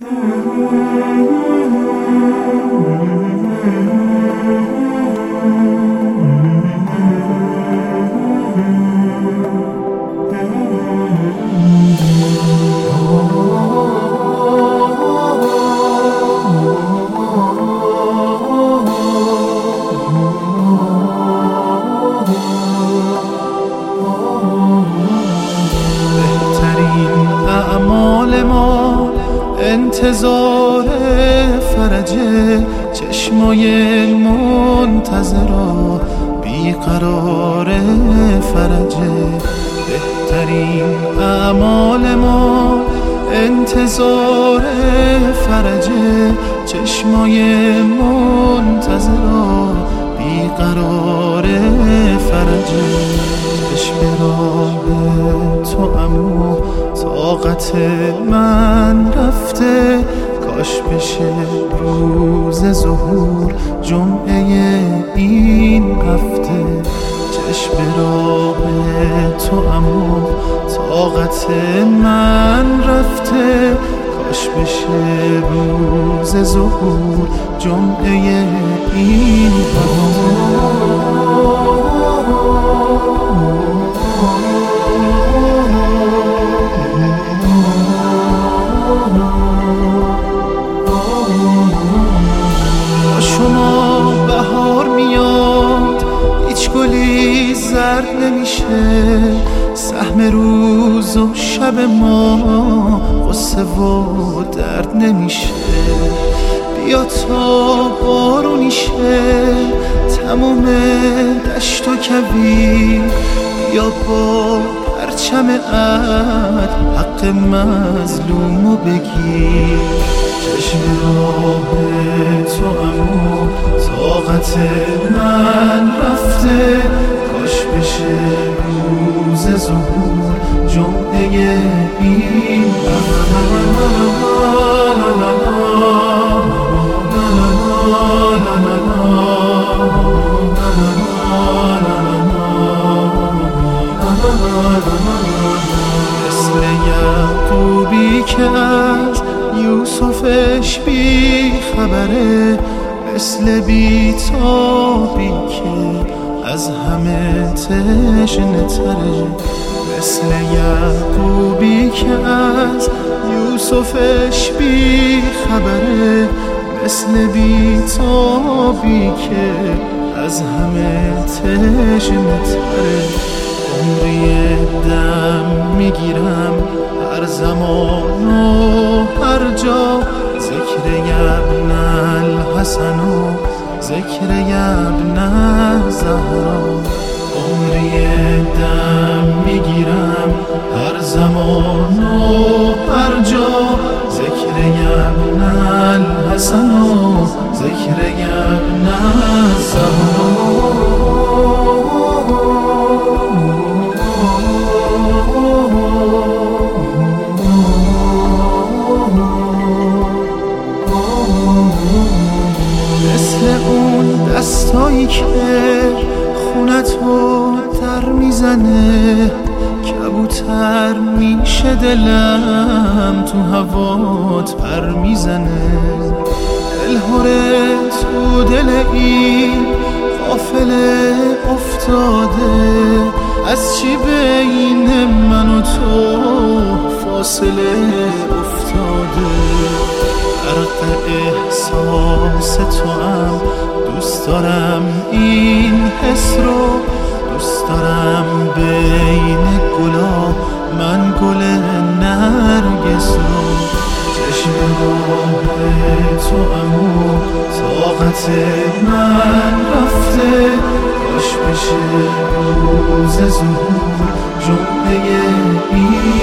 بهترین انتظار فرجه چشمای منتظرا بیقرار فرجه بهترین اعمال ما انتظار فرجه چشمای منتظرا بیقرار راه تو امو طاقت من رفته. کاش بشه روز ظهور جمعه این هفته. چشم راه تو امو طاقت من رفته. کاش بشه روز ظهور جمعه این با سهم روز و شب ما قصه و درد نمیشه. بیا تا بارونیشه تموم دشت و کویر بیا با پرچم عد حق مظلومو بگیر چشم راه تو امو طاقت من رفته مثل یعقوبی که از یوسفش بی خبره مثل بیتابی که از همه تشنه تره. مثل یعقوبی که از یوسفش بی خبره مثل بیتابی که از همه تشنه تره. عمری دم می‌گیرم هر زمان و هر جا. ذکر یبن الحسن و ذکر یبن زهرا. عمری دم می‌گیرم هر زمان و هر جا. ذکر یبن الحسن و ذکر یبن زهرا. که خونتو در می‌زنه. کبوتر میشه دلم تو هوات پر می‌زنه. دلهوره تو دل این قافله افتاده. از چی بین من و تو فاصله افتاده؟ غرق احساس تو هم دوست دارم این حس رو دوست دارم بین گلا من گل نرگس رو. چشم به تو امو طاقت من رفته. کاش بشه روز زهور جمعه این